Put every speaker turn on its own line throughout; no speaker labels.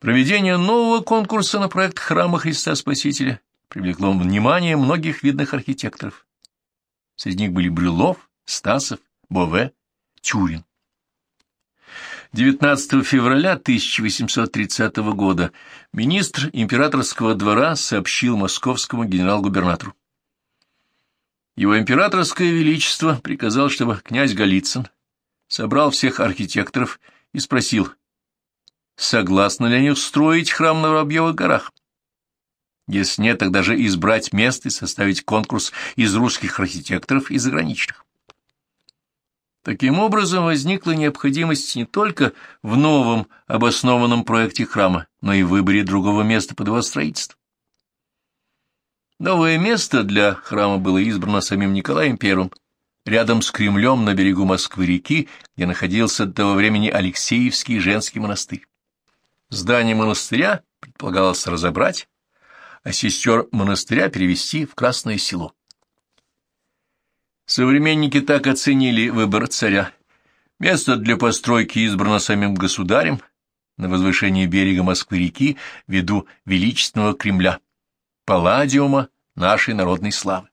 Проведение нового конкурса на проект храма Христа Спасителя привлекло внимание многих видных архитекторов. Среди них были Брюлов, Стасов, Бове, Тюрин. 19 февраля 1830 года министр императорского двора сообщил московскому генерал-губернатору. Его императорское величество приказал, чтобы князь Голицын собрал всех архитекторов и спросил, согласны ли они устроить храм на Воробьевых горах. Если нет, тогда же избрать место и составить конкурс из русских архитекторов и заграничных. Таким образом, возникла необходимость не только в новом обоснованном проекте храма, но и в выборе другого места под его строительство. Новое место для храма было избрано самим Николаем I, рядом с Кремлем на берегу Москвы-реки, где находился до того времени Алексеевский женский монастырь. Здание монастыря предполагалось разобрать, а сестер монастыря перевести в Красное село. Современники так оценили выбор царя. Место для постройки избрано самим государем на возвышении берега Москвы-реки в виду величественного Кремля, палладиума нашей народной славы.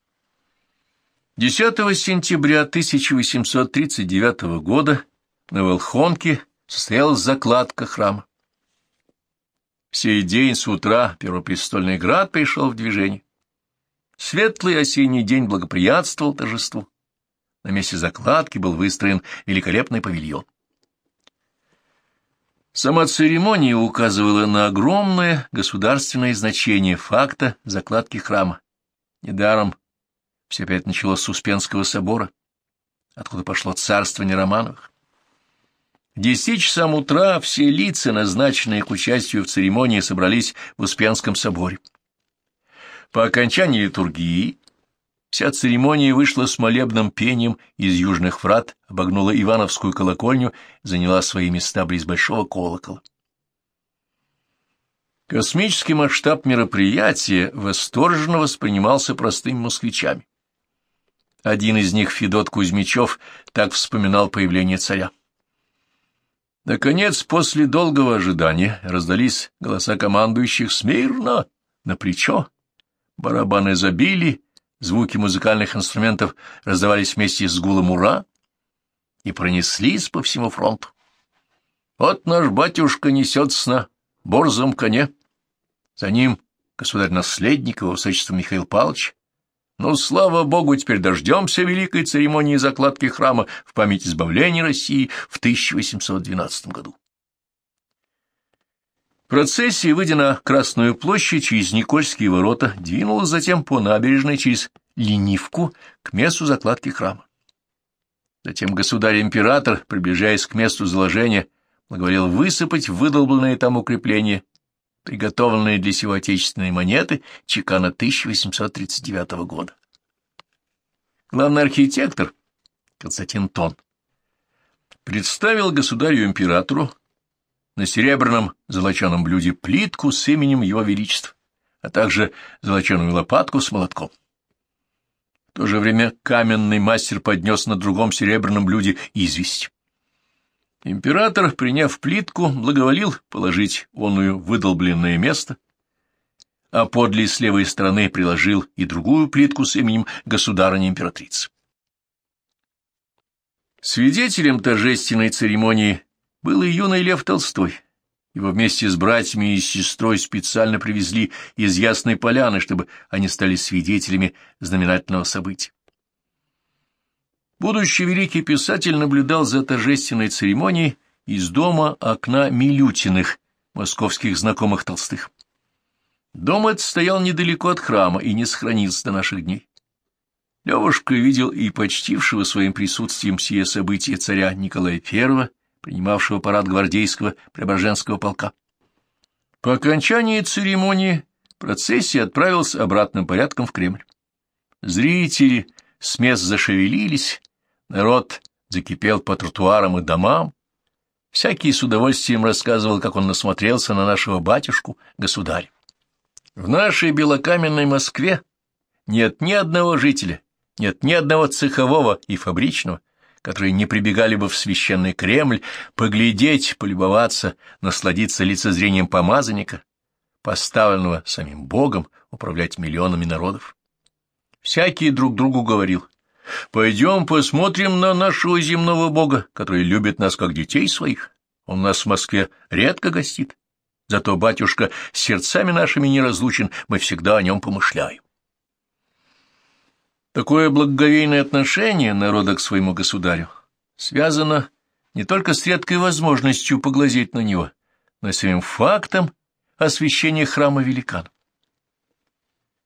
10 сентября 1839 года на Волхонке состоялась закладка храма. Сей день с утра Первопрестольный град пришел в движение. Светлый осенний день благоприятствовал торжеству. На месте закладки был выстроен великолепный павильон. Сама церемония указывала на огромное государственное значение факта закладки храма. Недаром все опять началось с Успенского собора, откуда пошло царствование Романовых. В десяти часам утра все лица, назначенные к участию в церемонии, собрались в Успенском соборе. По окончании литургии вся церемония вышла с молебным пением из южных врат, обогнула Ивановскую колокольню, заняла свои места близ большого колокола. Космический масштаб мероприятия восторженно воспринимался простыми москвичами. Один из них, Федот Кузьмичев, так вспоминал появление царя. Наконец, после долгого ожидания, раздались голоса командующих «Смирно!» на плечо, Барабаны забили, звуки музыкальных инструментов раздавались вместе с гулом «Ура!» и пронеслись по всему фронту. Вот наш батюшка несется на борзом коне. За ним государь-наследник, его высочество Михаил Павлович. Ну, слава богу, теперь дождемся великой церемонии закладки храма в память избавления России в 1812 году. Процессия, выйдя на Красную площадь через Никольские ворота, двинулась затем по набережной через Ленивку к месту закладки храма. Затем государь-император, приближаясь к месту заложения, благоволил высыпать выдолбленные там укрепления, приготовленные для сего отечественной монеты чекана 1839 года. Главный архитектор, Константин Тон, представил государю-императору на серебряном золоченом блюде плитку с именем Его Величества, а также золоченую лопатку с молотком. В то же время каменный мастер поднес на другом серебряном блюде известь. Император, приняв плитку, благоволил положить онную выдолбленное место, а подле с левой стороны приложил и другую плитку с именем государыни-императрицы. Свидетелем торжественной церемонии был и юный Лев Толстой. Его вместе с братьями и сестрой специально привезли из Ясной Поляны, чтобы они стали свидетелями знаменательного события. Будущий великий писатель наблюдал за торжественной церемонией из дома окна Милютиных, московских знакомых Толстых. Дом этот стоял недалеко от храма и не сохранился до наших дней. Левушка видел и почтившего своим присутствием сие события царя Николая I, принимавшего парад гвардейского Преображенского полка. По окончании церемонии процессия отправилась обратным порядком в Кремль. Зрители с мест зашевелились, народ закипел по тротуарам и домам. Всякий с удовольствием рассказывал, как он насмотрелся на нашего батюшку, государя. В нашей белокаменной Москве нет ни одного жителя, нет ни одного цехового и фабричного, которые не прибегали бы в священный Кремль, поглядеть, полюбоваться, насладиться лицезрением помазанника, поставленного самим Богом управлять миллионами народов. Всякий друг другу говорил, «Пойдем посмотрим на нашего земного Бога, который любит нас как детей своих. Он нас в Москве редко гостит. Зато батюшка с сердцами нашими не разлучен, мы всегда о нем помышляем». Такое благоговейное отношение народа к своему государю связано не только с редкой возможностью поглазеть на него, но и самим фактом освящения храма великан.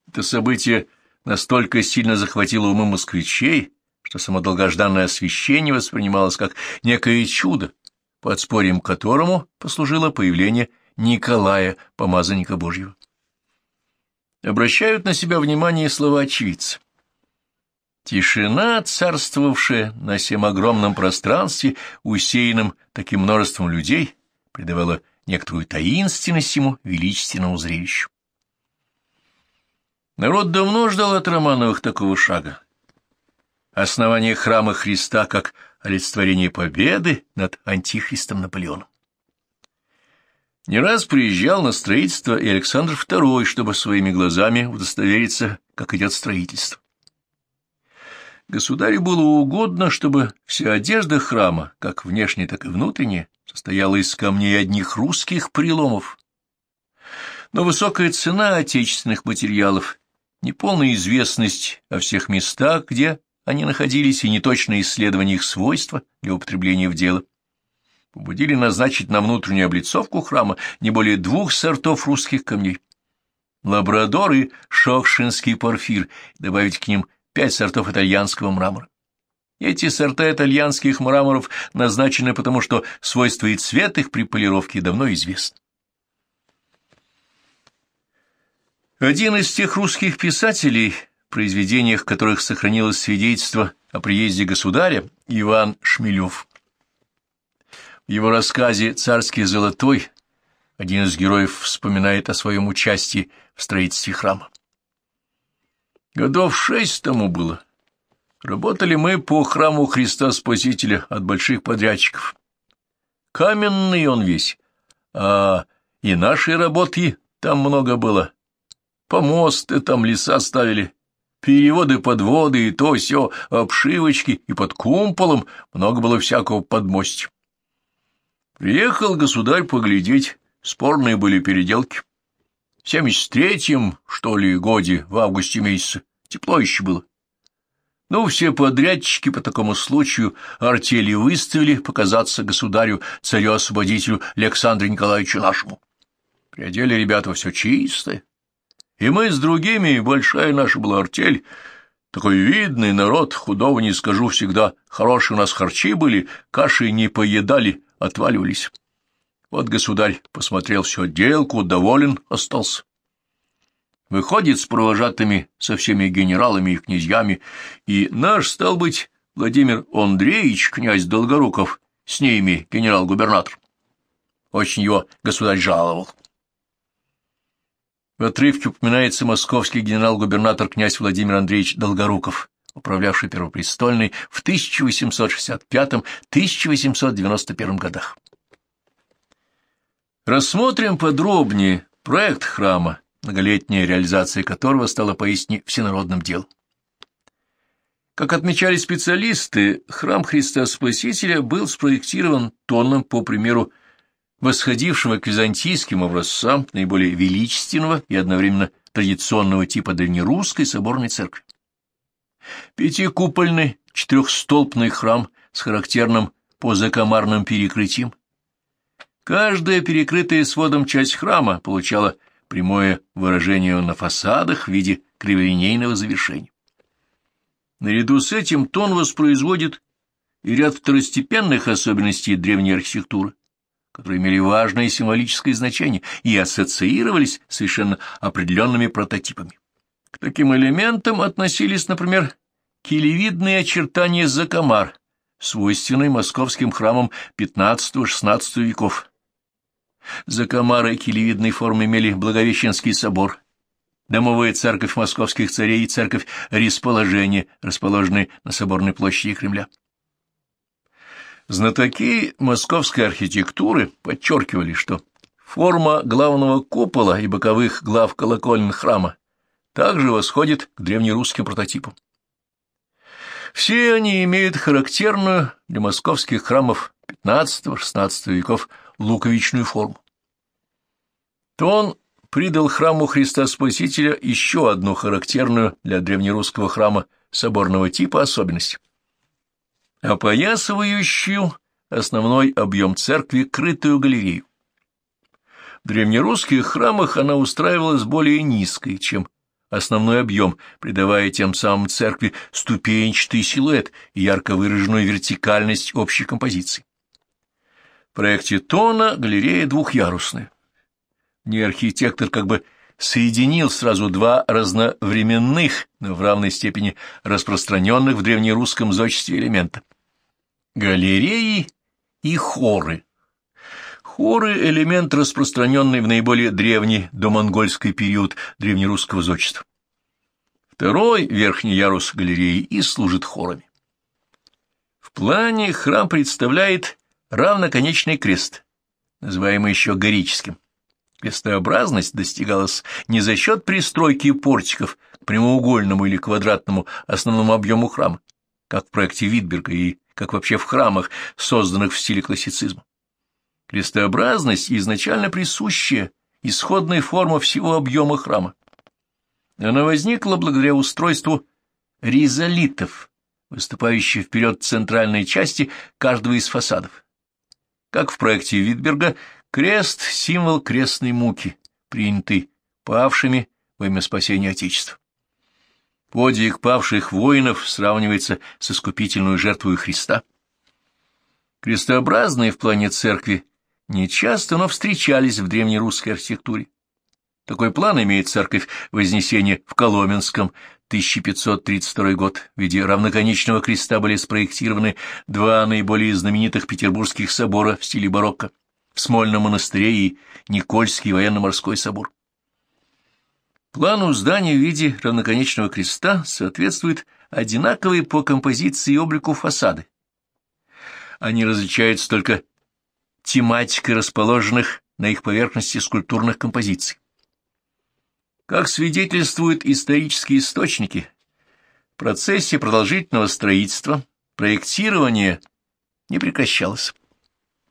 Это событие настолько сильно захватило умы москвичей, что само долгожданное освящение воспринималось как некое чудо, подспорьем которому послужило появление Николая, помазанника Божьего. Обращают на себя внимание слова очевидца. Тишина, царствовавшая на всем огромном пространстве, усеянном таким множеством людей, придавала некоторую таинственность ему величественному зрелищу. Народ давно ждал от Романовых такого шага. Основание храма Христа как олицетворение победы над антихристом Наполеоном. Не раз приезжал на строительство и Александр II, чтобы своими глазами удостовериться, как идет строительство. Государю было угодно, чтобы вся одежда храма, как внешняя, так и внутренняя, состояла из камней одних русских преломов. Но высокая цена отечественных материалов, неполная известность о всех местах, где они находились, и неточное исследование их свойства для употребления в дело, побудили назначить на внутреннюю облицовку храма не более двух сортов русских камней. Лабрадор и шокшинский порфир, добавить к ним пять сортов итальянского мрамора. Эти сорта итальянских мраморов назначены потому, что свойства и цвет их при полировке давно известны. Один из тех русских писателей, в произведениях которых сохранилось свидетельство о приезде государя, Иван Шмелев. В его рассказе «Царский золотой» один из героев вспоминает о своем участии в строительстве храма. Годов шесть тому было. Работали мы по храму Христа Спасителя от больших подрядчиков. Каменный он весь, а и нашей работы там много было. Помосты там леса ставили, переводы подводы и то все, обшивочки, и под кумполом много было всякого подмостья. Приехал государь поглядеть, спорные были переделки. В семьдесят третьем, что ли, годе, в августе месяце, Тепло еще было. Ну, все подрядчики по такому случаю артели выставили показаться государю, царю-освободителю Александру Николаевичу нашему. Приодели ребята все чистое. И мы с другими, большая наша была артель, такой видный народ, худого не скажу всегда, хорошие у нас харчи были, каши не поедали, отваливались. Вот государь посмотрел всю отделку, доволен остался. Выходит с провожатыми со всеми генералами и князьями, и наш, стал быть, Владимир Андреевич, князь Долгоруков, с ними генерал-губернатор. Очень его государь жаловал. В отрывке упоминается московский генерал-губернатор князь Владимир Андреевич Долгоруков, управлявший Первопрестольной в 1865-1891 годах. Рассмотрим подробнее проект храма многолетняя реализация которого стала поистине всенародным делом. Как отмечали специалисты, храм Христа Спасителя был спроектирован тоном по примеру восходившего к византийским образцам наиболее величественного и одновременно традиционного типа древнерусской соборной церкви. Пятикупольный четырехстолбный храм с характерным позакомарным перекрытием. Каждая перекрытая сводом часть храма получала прямое выражение на фасадах в виде криволинейного завершения. Наряду с этим тон воспроизводит и ряд второстепенных особенностей древней архитектуры, которые имели важное символическое значение и ассоциировались с совершенно определенными прототипами. К таким элементам относились, например, килевидные очертания закомар, свойственные московским храмам XV-XVI веков, за комары килевидной формы имели Благовещенский собор, домовая церковь московских царей и церковь Расположения, расположенные на соборной площади Кремля. Знатоки московской архитектуры подчеркивали, что форма главного купола и боковых глав колоколен храма также восходит к древнерусским прототипам. Все они имеют характерную для московских храмов XV-XVI веков луковичную форму. Тон придал храму Христа Спасителя еще одну характерную для древнерусского храма соборного типа особенность. Опоясывающую основной объем церкви крытую галерею. В древнерусских храмах она устраивалась более низкой, чем основной объем, придавая тем самым церкви ступенчатый силуэт и ярко выраженную вертикальность общей композиции. В проекте Тона галерея двухъярусная. Не архитектор как бы соединил сразу два разновременных, но в равной степени распространенных в древнерусском зодчестве элемента. Галереи и хоры. Хоры – элемент, распространенный в наиболее древний домонгольский период древнерусского зодчества. Второй, верхний ярус галереи, и служит хорами. В плане храм представляет равноконечный крест, называемый еще горическим. Крестообразность достигалась не за счет пристройки портиков к прямоугольному или квадратному основному объему храма, как в проекте Витберга и как вообще в храмах, созданных в стиле классицизма. Крестообразность изначально присущая, исходная форма всего объема храма. Она возникла благодаря устройству ризолитов, выступающих вперед центральной части каждого из фасадов. Как в проекте Витберга, крест — символ крестной муки, принятый павшими во имя спасения Отечества. Подвиг павших воинов сравнивается с искупительной жертвой Христа. Крестообразные в плане церкви нечасто, но встречались в древнерусской архитектуре. Такой план имеет церковь Вознесения в Коломенском, 1532 год. В виде равноконечного креста были спроектированы два наиболее знаменитых петербургских собора в стиле барокко – Смольном монастыре и Никольский военно-морской собор. Плану здания в виде равноконечного креста соответствуют одинаковые по композиции и облику фасады. Они различаются только тематикой расположенных на их поверхности скульптурных композиций. Как свидетельствуют исторические источники, в процессе продолжительного строительства проектирование не прекращалось.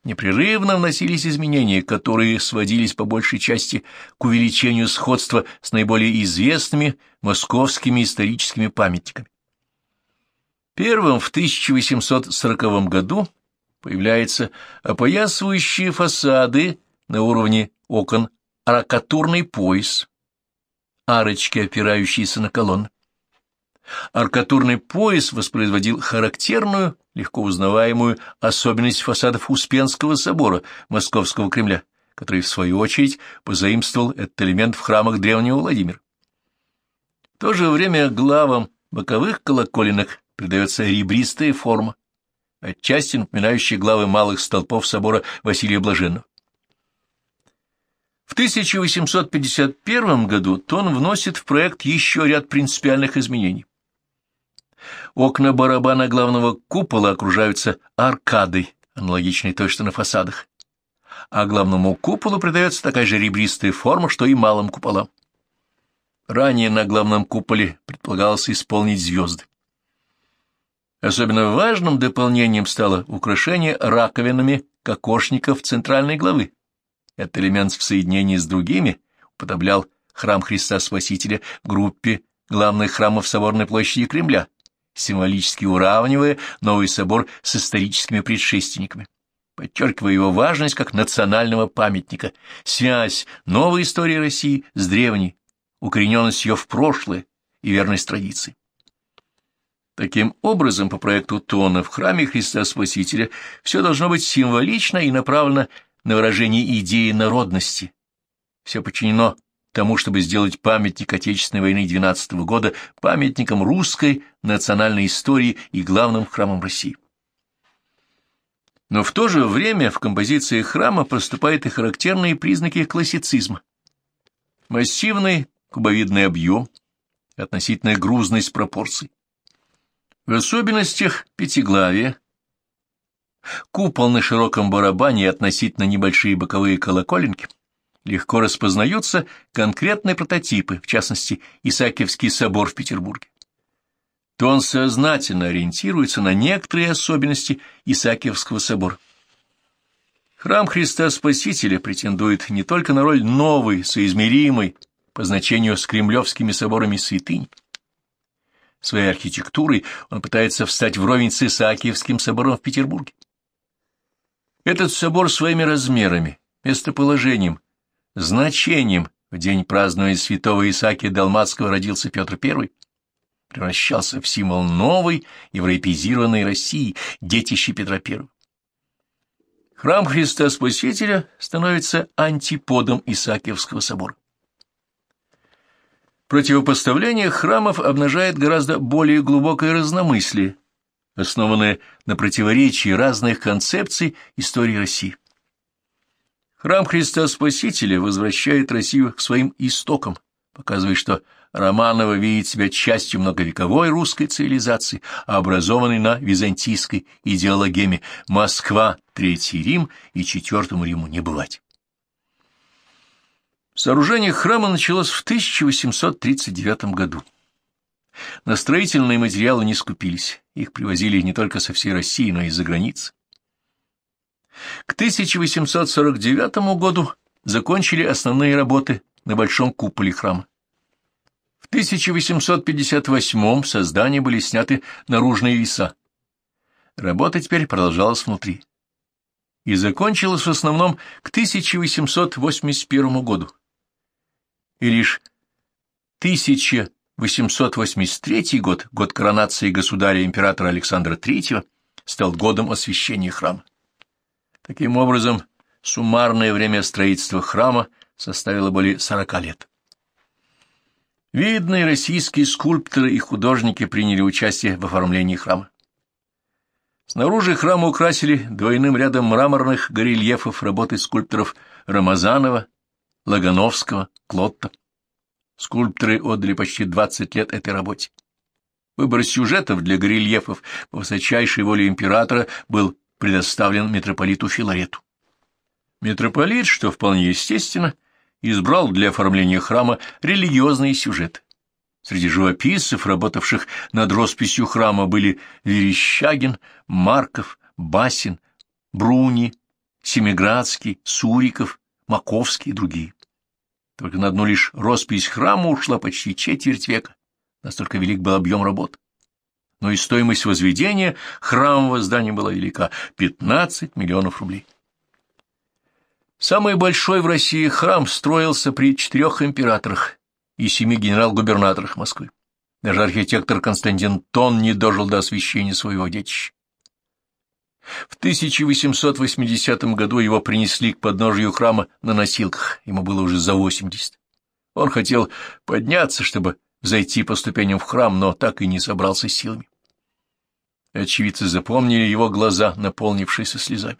Непрерывно вносились изменения, которые сводились по большей части к увеличению сходства с наиболее известными московскими историческими памятниками. Первым в 1840 году появляются опоясывающие фасады на уровне окон аркатурный пояс, арочки, опирающиеся на колонны. Аркатурный пояс воспроизводил характерную, легко узнаваемую особенность фасадов Успенского собора Московского Кремля, который, в свою очередь, позаимствовал этот элемент в храмах древнего Владимира. В то же время главам боковых колоколенок придается ребристая форма, отчасти напоминающая главы малых столпов собора Василия Блаженного. В 1851 году Тон вносит в проект еще ряд принципиальных изменений. Окна барабана главного купола окружаются аркадой, аналогичной той, что на фасадах, а главному куполу придается такая же ребристая форма, что и малым куполам. Ранее на главном куполе предполагалось исполнить звезды. Особенно важным дополнением стало украшение раковинами кокошников центральной главы. Этот элемент в соединении с другими уподоблял храм Христа Спасителя группе главных храмов Соборной площади Кремля, символически уравнивая новый собор с историческими предшественниками, подчеркивая его важность как национального памятника, связь новой истории России с древней, укорененность ее в прошлое и верность традиции. Таким образом, по проекту Тона в храме Христа Спасителя все должно быть символично и направлено на выражение идеи народности. Все подчинено тому, чтобы сделать памятник Отечественной войны 12 -го года памятником русской национальной истории и главным храмом России. Но в то же время в композиции храма проступают и характерные признаки классицизма. Массивный кубовидный объем, относительная грузность пропорций. В особенностях пятиглавия Купол на широком барабане и относительно небольшие боковые колоколенки легко распознаются конкретные прототипы, в частности, Исаакиевский собор в Петербурге. То он сознательно ориентируется на некоторые особенности Исаакиевского собора. Храм Христа Спасителя претендует не только на роль новой, соизмеримой по значению с кремлевскими соборами святынь. Своей архитектурой он пытается встать вровень с Исаакиевским собором в Петербурге. Этот собор своими размерами, местоположением, значением в день празднования святого Исаакия Далматского родился Петр I, превращался в символ новой европеизированной России, детище Петра I. Храм Христа Спасителя становится антиподом Исаакиевского собора. Противопоставление храмов обнажает гораздо более глубокое разномыслие, основанное на противоречии разных концепций истории России. Храм Христа Спасителя возвращает Россию к своим истокам, показывая, что Романова видит себя частью многовековой русской цивилизации, образованной на византийской идеологеме «Москва, Третий Рим и Четвертому Риму не бывать». Сооружение храма началось в 1839 году. На строительные материалы не скупились, их привозили не только со всей России, но и из-за границ. К 1849 году закончили основные работы на большом куполе храма. В 1858 в здании были сняты наружные веса. Работа теперь продолжалась внутри. И закончилась в основном к 1881 году. И лишь 1883 год, год коронации государя-императора Александра III, стал годом освящения храма. Таким образом, суммарное время строительства храма составило более 40 лет. Видные российские скульпторы и художники приняли участие в оформлении храма. Снаружи храма украсили двойным рядом мраморных горельефов работы скульпторов Рамазанова, Лагановского, Клотта. Скульпторы отдали почти 20 лет этой работе. Выбор сюжетов для горельефов по высочайшей воле императора был предоставлен митрополиту Филарету. Митрополит, что вполне естественно, избрал для оформления храма религиозные сюжеты. Среди живописцев, работавших над росписью храма, были Верещагин, Марков, Басин, Бруни, Семиградский, Суриков, Маковский и другие. Только на одну лишь роспись храма ушла почти четверть века, настолько велик был объем работ. Но и стоимость возведения храмового здания была велика — 15 миллионов рублей. Самый большой в России храм строился при четырех императорах и семи генерал-губернаторах Москвы. Даже архитектор Константин Тон не дожил до освящения своего детища. В 1880 году его принесли к подножию храма на носилках, ему было уже за 80. Он хотел подняться, чтобы зайти по ступеням в храм, но так и не собрался силами. Очевидцы запомнили его глаза, наполнившиеся слезами.